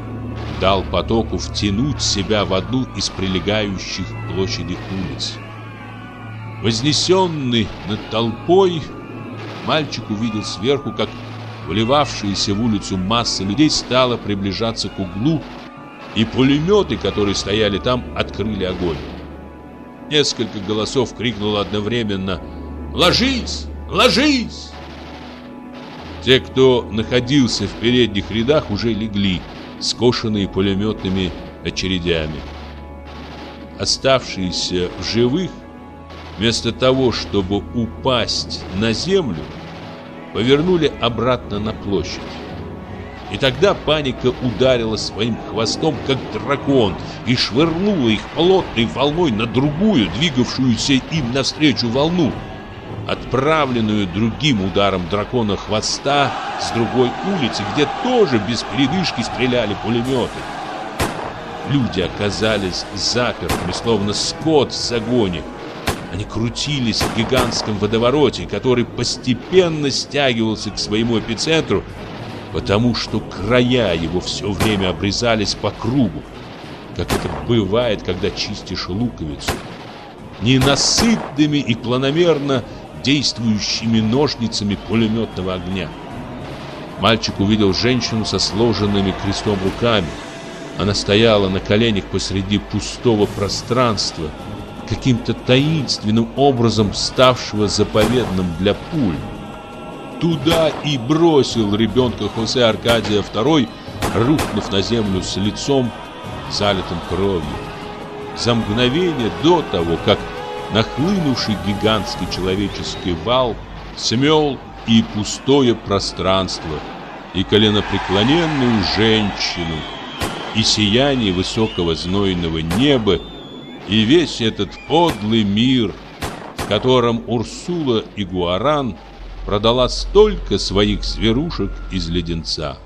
дал потоку втянуть себя в одну из прилегающих площади улиц. Вознесенный над толпой, мальчик увидел сверху, как вливавшаяся в улицу масса людей стала приближаться к углу, и пулеметы, которые стояли там, открыли огонь. Несколько голосов крикнуло одновременно «Ложись! Ложись!» Те, кто находился в передних рядах, уже легли, скошенные пулеметными очередями. Оставшиеся в живых, вместо того, чтобы упасть на землю, повернули обратно на площадь. И тогда паника ударила своим хвостом, как дракон, и швырнула их плотной волной на другую, двигавшуюся им навстречу волну, отправленную другим ударом дракона хвоста с другой улицы, где тоже без передышки стреляли пулеметы. Люди оказались запертыми, словно скот в загоне, они крутились в гигантском водовороте, который постепенно стягивался к своему эпицентру, потому что края его все время обрезались по кругу, как это бывает, когда чистишь луковицу. Ненасытными и планомерно действующими ножницами пулеметного огня. Мальчик увидел женщину со сложенными крестом руками. Она стояла на коленях посреди пустого пространства, каким-то таинственным образом ставшего заповедным для пуль. Туда и бросил ребенка Хосе Аркадия II, рухнув на землю с лицом, залитым кровью. За мгновение до того, как нахлынувший гигантский человеческий вал смел и пустое пространство, и коленопреклоненную женщину, и сияние высокого знойного неба, И весь этот подлый мир, в котором Урсула и Гуаран продала столько своих зверушек из леденца.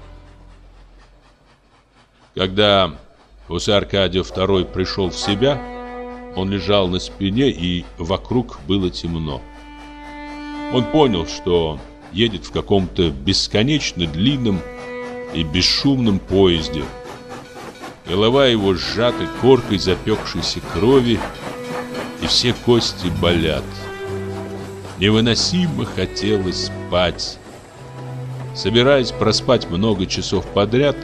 Когда после Аркадия II пришел в себя, он лежал на спине, и вокруг было темно. Он понял, что едет в каком-то бесконечно длинном и бесшумном поезде. Голова его сжата коркой запекшейся крови, и все кости болят. Невыносимо хотелось спать. Собираясь проспать много часов подряд,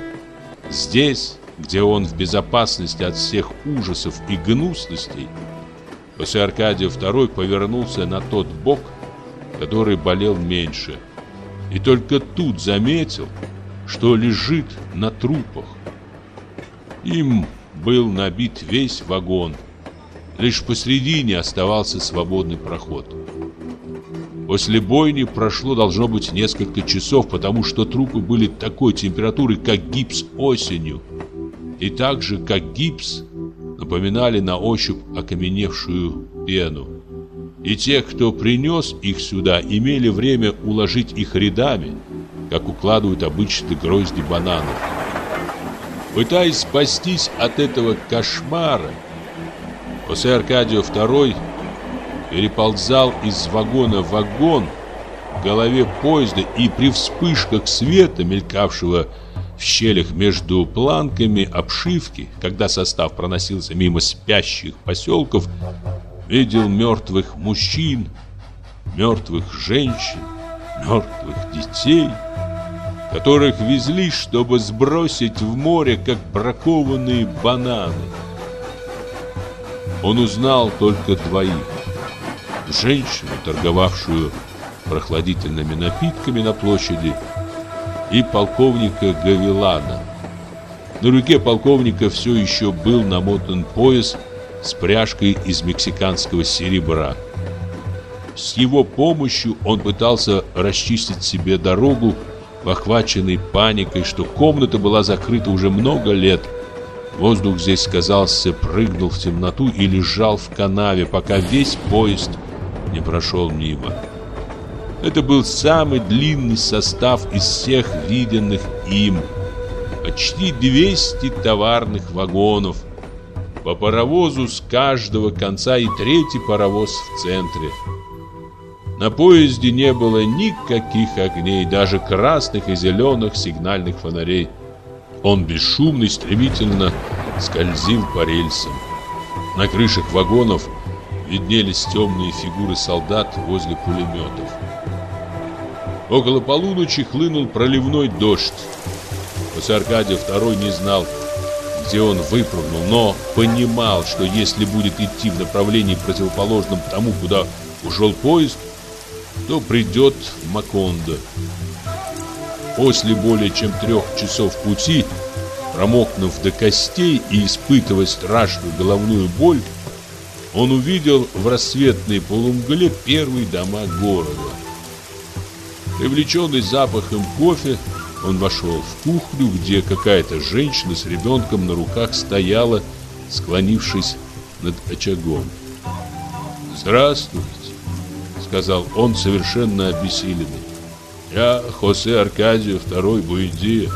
здесь, где он в безопасности от всех ужасов и гнусностей, после Аркадия II повернулся на тот бок, который болел меньше. И только тут заметил, что лежит на трупах. Им был набит весь вагон. Лишь посредине оставался свободный проход. После бойни прошло, должно быть, несколько часов, потому что трупы были такой температуры, как гипс осенью. И так же, как гипс, напоминали на ощупь окаменевшую пену. И те, кто принес их сюда, имели время уложить их рядами, как укладывают обычно грозди бананов. Пытаясь спастись от этого кошмара, Хосе Аркадио II переползал из вагона в вагон в голове поезда и при вспышках света, мелькавшего в щелях между планками обшивки, когда состав проносился мимо спящих поселков, видел мертвых мужчин, мертвых женщин, мертвых детей, которых везли, чтобы сбросить в море, как бракованные бананы. Он узнал только двоих. Женщину, торговавшую прохладительными напитками на площади, и полковника Гавилана. На руке полковника все еще был намотан пояс с пряжкой из мексиканского серебра. С его помощью он пытался расчистить себе дорогу, охваченный паникой, что комната была закрыта уже много лет. Воздух здесь, казался, прыгнул в темноту и лежал в канаве, пока весь поезд не прошел мимо. Это был самый длинный состав из всех виденных им. Почти 200 товарных вагонов – по паровозу с каждого конца и третий паровоз в центре. На поезде не было никаких огней, даже красных и зеленых сигнальных фонарей. Он бесшумно и стремительно скользил по рельсам. На крышах вагонов виднелись темные фигуры солдат возле пулеметов. Около полуночи хлынул проливной дождь. После Аркадия второй не знал, где он выпрыгнул, но понимал, что если будет идти в направлении противоположном тому, куда ушел поезд, то придет в Макондо. После более чем трех часов пути, промокнув до костей и испытывая страшную головную боль, он увидел в рассветной полумгле первые дома города. Привлеченный запахом кофе, он вошел в кухню, где какая-то женщина с ребенком на руках стояла, склонившись над очагом. «Здравствуйте», — сказал он, совершенно обессиленный. «Я Хосе Аркадио II Буэдия».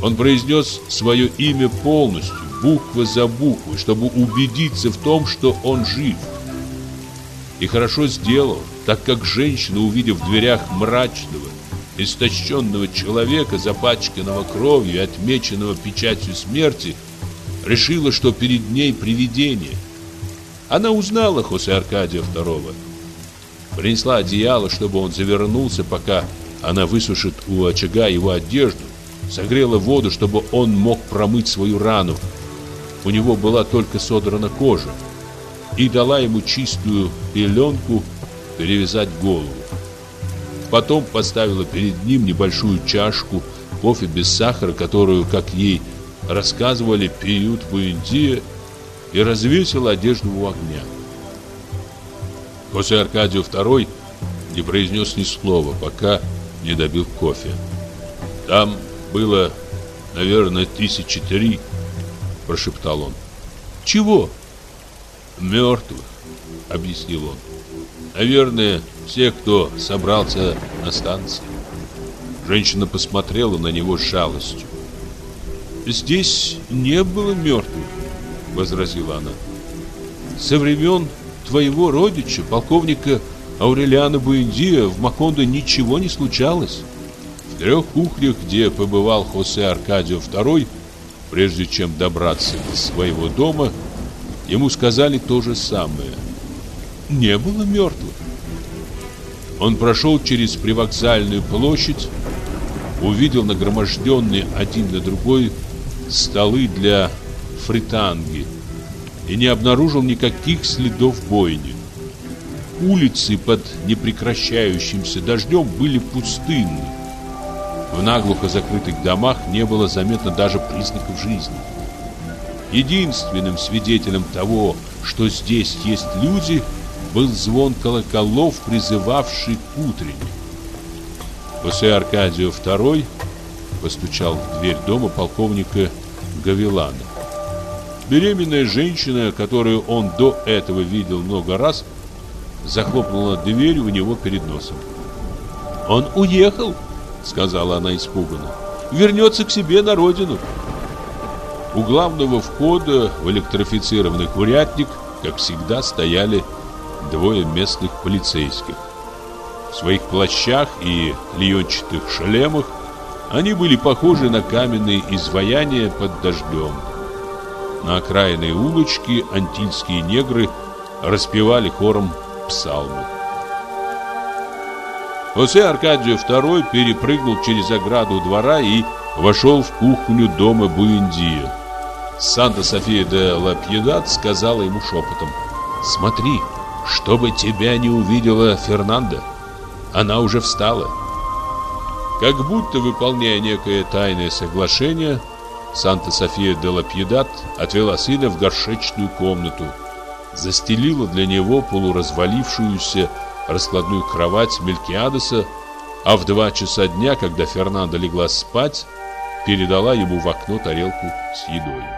Он произнес свое имя полностью, буква за буквой, чтобы убедиться в том, что он жив. И хорошо сделал, так как женщина, увидев в дверях мрачного, истощенного человека, запачканного кровью и отмеченного печатью смерти, решила, что перед ней привидение. Она узнала Хосе Аркадия II. Принесла одеяло, чтобы он завернулся, пока она высушит у очага его одежду, согрела воду, чтобы он мог промыть свою рану. У него была только содрана кожа, и дала ему чистую пеленку перевязать голову. Потом поставила перед ним небольшую чашку кофе без сахара, которую, как ей рассказывали, пьют в Индии, и развесила одежду у огня. После Аркадию II не произнес ни слова, пока не добил кофе. Там было, наверное, тысячи три, прошептал он. Чего? Мертвых, объяснил он. Наверное, все, кто собрался на станции. Женщина посмотрела на него с жалостью. «Здесь не было мертвых», — возразила она. «Со времен твоего родича, полковника Аурелиана Буэндия, в Макондо ничего не случалось». В трех кухнях, где побывал Хосе Аркадио II, прежде чем добраться до своего дома, ему сказали то же самое. Не было мертвых. Он прошел через привокзальную площадь, увидел нагроможденные один на другой столы для фританги и не обнаружил никаких следов бойни. Улицы под непрекращающимся дождем были пустынны. В наглухо закрытых домах не было заметно даже признаков жизни. Единственным свидетелем того, что здесь есть люди, был звон колоколов, призывавший к утренней. Хосе Аркадио II постучал в дверь дома полковника Гавилана. Беременная женщина, которую он до этого видел много раз, захлопнула дверь у него перед носом. «Он уехал!» — сказала она испуганно. «Вернется к себе на родину!» У главного входа в электрифицированный курятник, как всегда, стояли двое местных полицейских. В своих плащах и клеенчатых шлемах они были похожи на каменные изваяния под дождем. На окраинной улочке антильские негры распевали хором псалмы. Хосе Аркадио II перепрыгнул через ограду двора и вошел в кухню дома Буэндия. Санта-София де Ла сказала ему шепотом «Смотри, чтобы тебя не увидела Фернанда». Она уже встала. Как будто выполняя некое тайное соглашение, Санта-София де Лапьедат отвела сына в горшечную комнату, застелила для него полуразвалившуюся раскладную кровать Мелькиадеса, а в два часа дня, когда Фернанда легла спать, передала ему в окно тарелку с едой.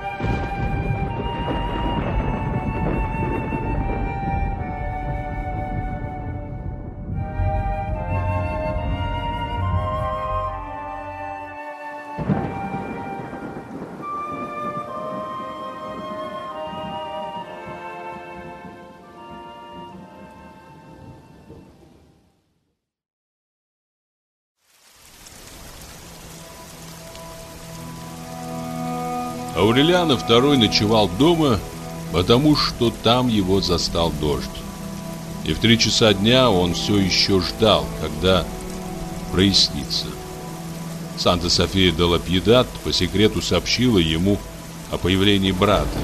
Аурелиано II ночевал дома, потому что там его застал дождь. И в три часа дня он все еще ждал, когда прояснится. Санта-София де Лапьедат по секрету сообщила ему о появлении брата,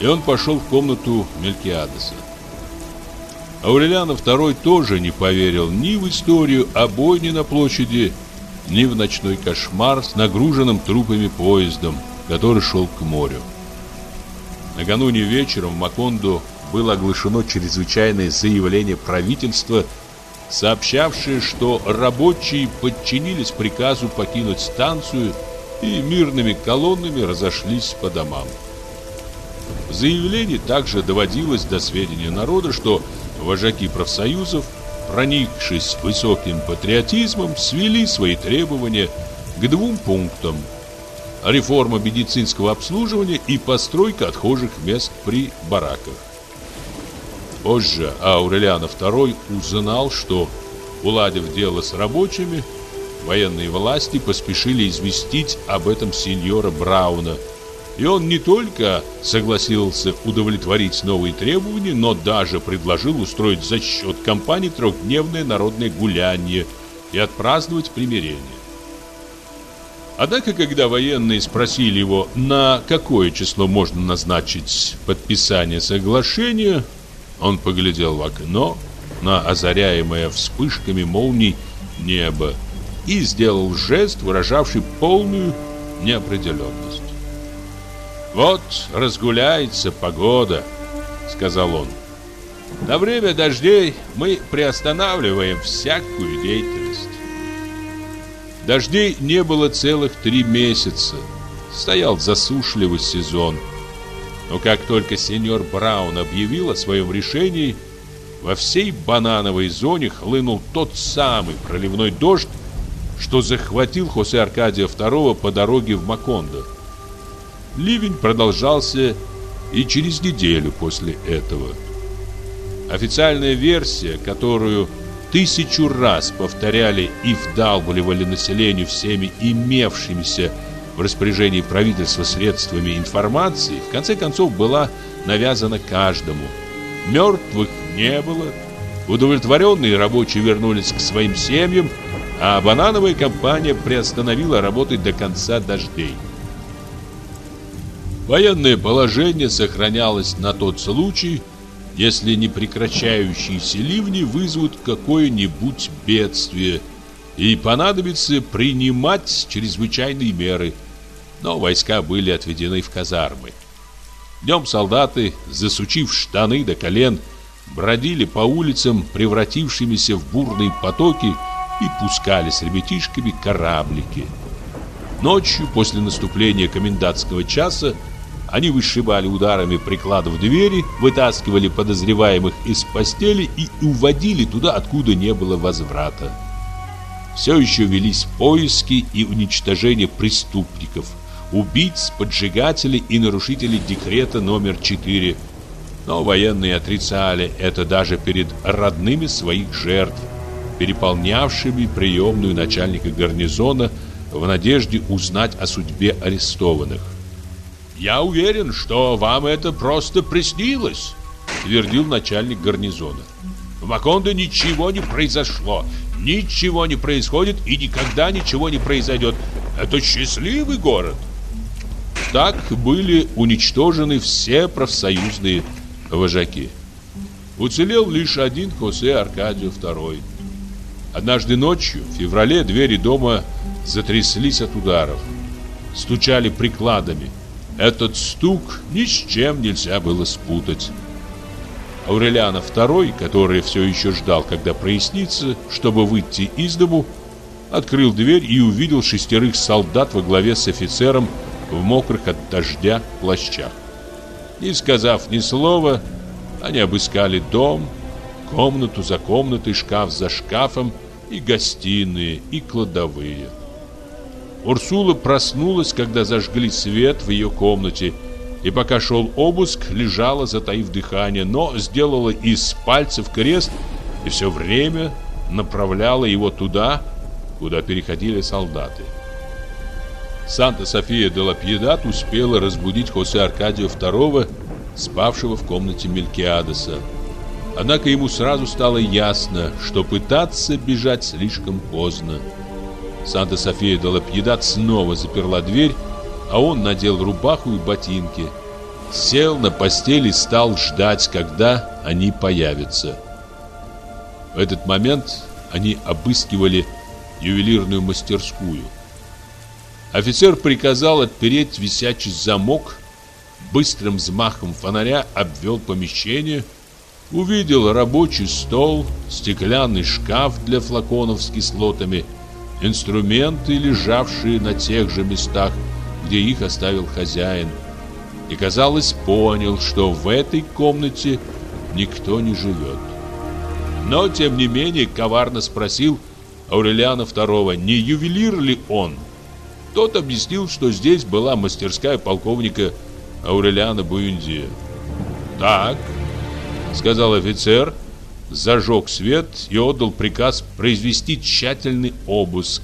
и он пошел в комнату Мелькиадеса. Аурелиано II тоже не поверил ни в историю о бойне на площади, ни в ночной кошмар с нагруженным трупами поездом, который шел к морю. Накануне вечером в Макондо было оглашено чрезвычайное заявление правительства, сообщавшее, что рабочие подчинились приказу покинуть станцию и мирными колоннами разошлись по домам. В заявлении также доводилось до сведения народа, что вожаки профсоюзов, проникшись высоким патриотизмом, свели свои требования к двум пунктам – реформа медицинского обслуживания и постройка отхожих мест при бараках. Позже Аурелиано II узнал, что, уладив дело с рабочими, военные власти поспешили известить об этом сеньора Брауна, и он не только согласился удовлетворить новые требования, но даже предложил устроить за счет компании трехдневное народное гуляние и отпраздновать примирение. Однако, когда военные спросили его, на какое число можно назначить подписание соглашения, он поглядел в окно на озаряемое вспышками молний небо и сделал жест, выражавший полную неопределенность. «Вот разгуляется погода», — сказал он. «На время дождей мы приостанавливаем всякую деятельность». Дождей не было целых три месяца. Стоял засушливый сезон. Но как только сеньор Браун объявил о своем решении, во всей банановой зоне хлынул тот самый проливной дождь, что захватил Хосе Аркадия II по дороге в Макондо. Ливень продолжался и через неделю после этого. Официальная версия, которую тысячу раз повторяли и вдалбливали населению всеми имевшимися в распоряжении правительства средствами информации, в конце концов была навязана каждому. Мертвых не было, удовлетворенные рабочие вернулись к своим семьям, а банановая компания приостановила работать до конца дождей. Военное положение сохранялось на тот случай, если непрекращающиеся ливни вызовут какое-нибудь бедствие и понадобится принимать чрезвычайные меры. Но войска были отведены в казармы. Днем солдаты, засучив штаны до колен, бродили по улицам, превратившимися в бурные потоки, и пускали с ребятишками кораблики. Ночью, после наступления комендантского часа, они вышибали ударами прикладов двери, вытаскивали подозреваемых из постели и уводили туда, откуда не было возврата. Все еще велись поиски и уничтожение преступников, убийц, поджигателей и нарушителей декрета номер 4. Но военные отрицали это даже перед родными своих жертв, переполнявшими приемную начальника гарнизона в надежде узнать о судьбе арестованных. «Я уверен, что вам это просто приснилось», — твердил начальник гарнизона. «В Макондо ничего не произошло, ничего не происходит и никогда ничего не произойдет. Это счастливый город». Так были уничтожены все профсоюзные вожаки. Уцелел лишь один Хосе Аркадио II. Однажды ночью, в феврале, двери дома затряслись от ударов. Стучали прикладами. Этот стук ни с чем нельзя было спутать. Аурелиана II, который все еще ждал, когда прояснится, чтобы выйти из дому, открыл дверь и увидел шестерых солдат во главе с офицером в мокрых от дождя плащах. Не сказав ни слова, они обыскали дом, комнату за комнатой, шкаф за шкафом, и гостиные, и кладовые. Урсула проснулась, когда зажгли свет в ее комнате, и пока шел обыск, лежала, затаив дыхание, но сделала из пальцев крест и все время направляла его туда, куда переходили солдаты. Санта-София де Лапьедат успела разбудить Хосе Аркадия II, спавшего в комнате Мелькиадеса. Однако ему сразу стало ясно, что пытаться бежать слишком поздно. Санта-София де Лапьедат снова заперла дверь, а он надел рубаху и ботинки. Сел на постели и стал ждать, когда они появятся. В этот момент они обыскивали ювелирную мастерскую. Офицер приказал отпереть висячий замок, быстрым взмахом фонаря обвел помещение, увидел рабочий стол, стеклянный шкаф для флаконов с кислотами – инструменты, лежавшие на тех же местах, где их оставил хозяин. И, казалось, понял, что в этой комнате никто не живет. Но, тем не менее, коварно спросил Аурелиана II, не ювелир ли он. Тот объяснил, что здесь была мастерская полковника Аурелиана Буюндия. «Так», — сказал офицер, — зажег свет и отдал приказ произвести тщательный обыск,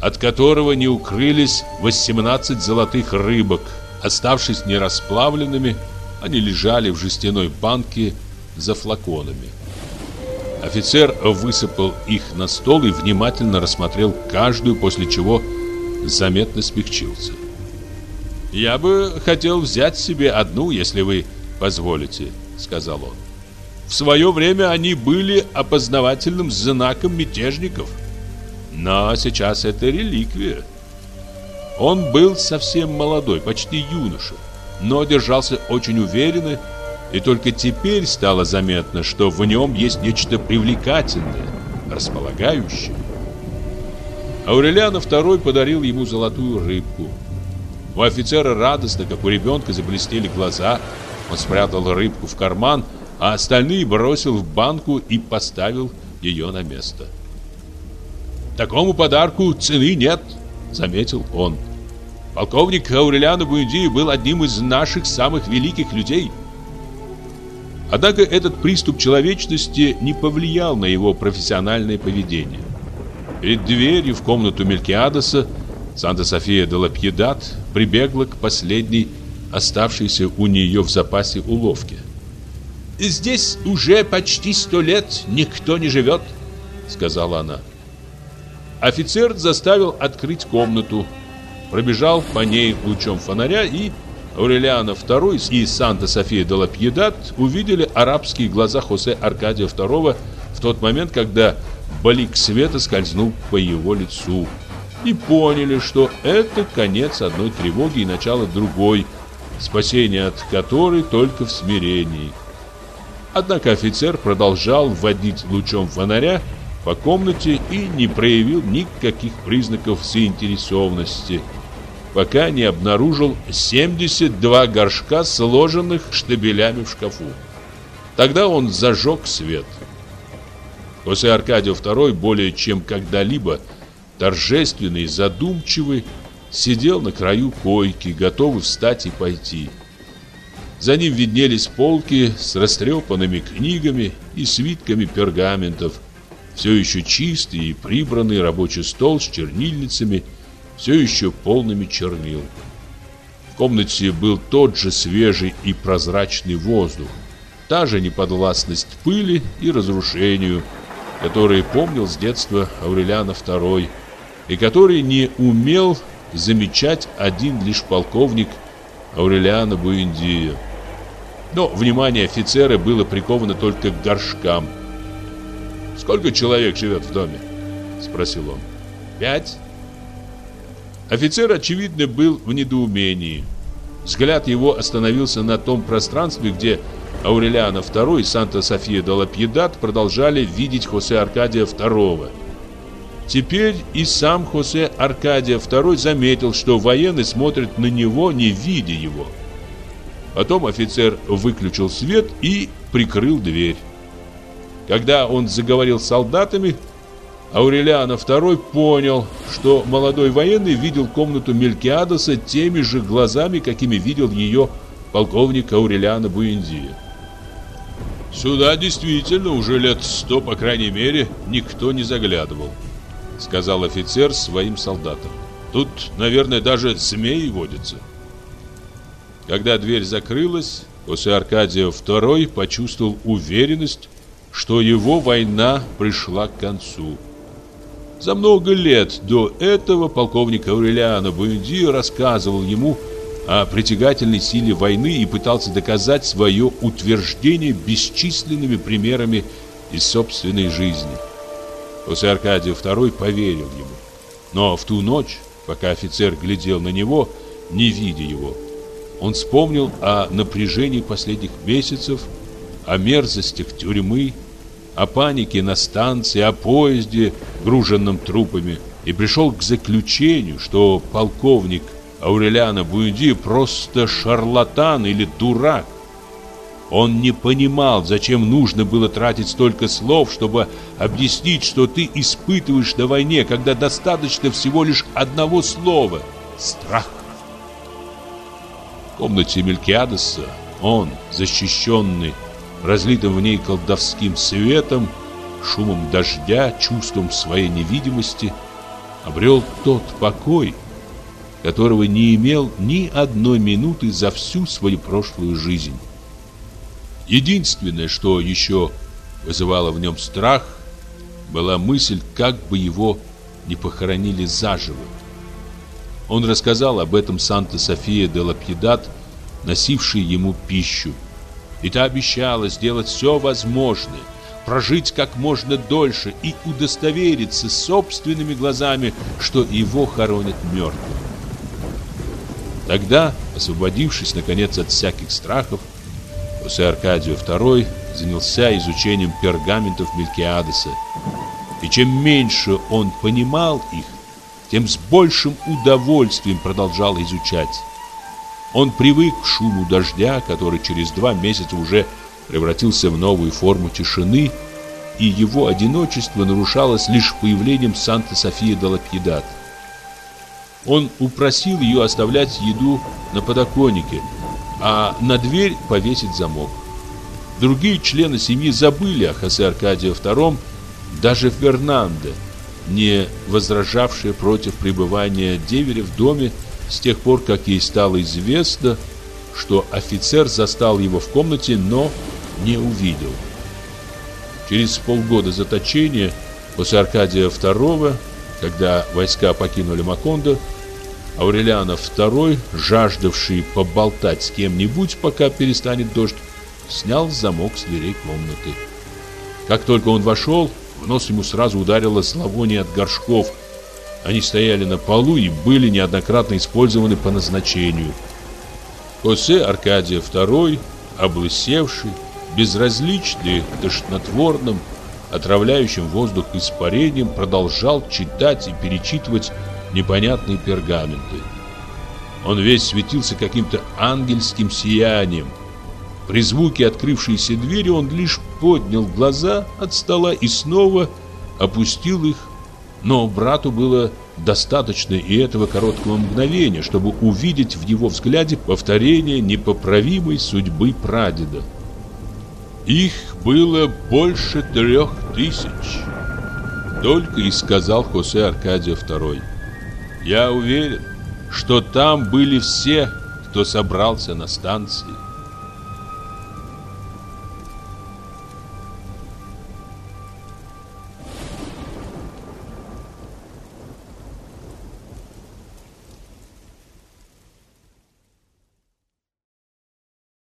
от которого не укрылись 18 золотых рыбок. Оставшись нерасплавленными, они лежали в жестяной банке за флаконами. Офицер высыпал их на стол и внимательно рассмотрел каждую, после чего заметно смягчился. «Я бы хотел взять себе одну, если вы позволите», — сказал он. В свое время они были опознавательным знаком мятежников. Но сейчас это реликвия. Он был совсем молодой, почти юноша, но держался очень уверенно, и только теперь стало заметно, что в нем есть нечто привлекательное, располагающее. Аурелиана II подарил ему золотую рыбку. У офицера радостно, как у ребенка, заблестели глаза. Он спрятал рыбку в карман, а остальные бросил в банку и поставил ее на место. «Такому подарку цены нет», — заметил он. «Полковник Аурелиано Буэнди был одним из наших самых великих людей». Однако этот приступ человечности не повлиял на его профессиональное поведение. Перед дверью в комнату Мелькиадеса Санта-София де Лапьедат прибегла к последней оставшейся у нее в запасе уловке. «Здесь уже почти сто лет никто не живет», — сказала она. Офицер заставил открыть комнату, пробежал по ней лучом фонаря и Аурелиано II и Санта-София де Лапьедат увидели арабские глаза Хосе Аркадия II в тот момент, когда блик света скользнул по его лицу и поняли, что это конец одной тревоги и начало другой, спасение от которой только в смирении. Однако офицер продолжал водить лучом фонаря по комнате и не проявил никаких признаков заинтересованности, пока не обнаружил 72 горшка, сложенных штабелями в шкафу. Тогда он зажег свет. После Аркадия II более чем когда-либо – торжественный, задумчивый, сидел на краю койки, готовый встать и пойти. За ним виднелись полки с растрепанными книгами и свитками пергаментов, все еще чистый и прибранный рабочий стол с чернильницами, все еще полными чернил. В комнате был тот же свежий и прозрачный воздух, та же неподвластность пыли и разрушению, которые помнил с детства Аурелиана II, и который не умел замечать один лишь полковник Аурелиано Буэндио. Но внимание офицера было приковано только к горшкам. «Сколько человек живет в доме?» – спросил он. «Пять». Офицер, очевидно, был в недоумении. Взгляд его остановился на том пространстве, где Аурелиано II и Санта-София де Лапьедат продолжали видеть Хосе Аркадия II – Теперь и сам Хосе Аркадия II заметил, что военный смотрит на него, не видя его. Потом офицер выключил свет и прикрыл дверь. Когда он заговорил с солдатами, Аурелиано II понял, что молодой военный видел комнату Мелькиадеса теми же глазами, какими видел ее полковник Аурелиано Буэндия. Сюда действительно уже лет сто, по крайней мере, никто не заглядывал. — сказал офицер своим солдатам. «Тут, наверное, даже змеи водятся». Когда дверь закрылась, после Аркадия II почувствовал уверенность, что его война пришла к концу. За много лет до этого полковник Аурелиано Буэнди рассказывал ему о притягательной силе войны и пытался доказать свое утверждение бесчисленными примерами из собственной жизни. После Аркадия II поверил ему. Но в ту ночь, пока офицер глядел на него, не видя его, он вспомнил о напряжении последних месяцев, о мерзостях тюрьмы, о панике на станции, о поезде, груженном трупами, и пришел к заключению, что полковник Аурелиано Буэнди просто шарлатан или дурак, он не понимал, зачем нужно было тратить столько слов, чтобы объяснить, что ты испытываешь на войне, когда достаточно всего лишь одного слова – страх. В комнате Мелькиадеса он, защищенный, разлитым в ней колдовским светом, шумом дождя, чувством своей невидимости, обрел тот покой, которого не имел ни одной минуты за всю свою прошлую жизнь. Единственное, что еще вызывало в нем страх, была мысль, как бы его не похоронили заживо. Он рассказал об этом Санта-София де Лапьедат, носившей ему пищу. И та обещала сделать все возможное, прожить как можно дольше и удостовериться собственными глазами, что его хоронят мертвым. Тогда, освободившись наконец от всяких страхов, После Аркадию II занялся изучением пергаментов Мелькиадеса. И чем меньше он понимал их, тем с большим удовольствием продолжал изучать. Он привык к шуму дождя, который через два месяца уже превратился в новую форму тишины, и его одиночество нарушалось лишь появлением Санта-София де Лапьедат. Он упросил ее оставлять еду на подоконнике, а на дверь повесить замок. Другие члены семьи забыли о Хосе Аркадии II, даже Фернандо, не возражавшая против пребывания деверя в доме с тех пор, как ей стало известно, что офицер застал его в комнате, но не увидел. Через полгода заточения после Аркадия II, когда войска покинули Макондо, Аурелиана II, жаждавший поболтать с кем-нибудь, пока перестанет дождь, снял замок с дверей комнаты. Как только он вошел, в нос ему сразу ударило зловоние от горшков. Они стояли на полу и были неоднократно использованы по назначению. Хосе Аркадия II, облысевший, безразличный к тошнотворным, отравляющим воздух испарением, продолжал читать и перечитывать непонятные пергаменты. Он весь светился каким-то ангельским сиянием. При звуке открывшейся двери он лишь поднял глаза от стола и снова опустил их. Но брату было достаточно и этого короткого мгновения, чтобы увидеть в его взгляде повторение непоправимой судьбы прадеда. Их было больше трех тысяч. Только и сказал Хосе Аркадия II. Я уверен, что там были все, кто собрался на станции.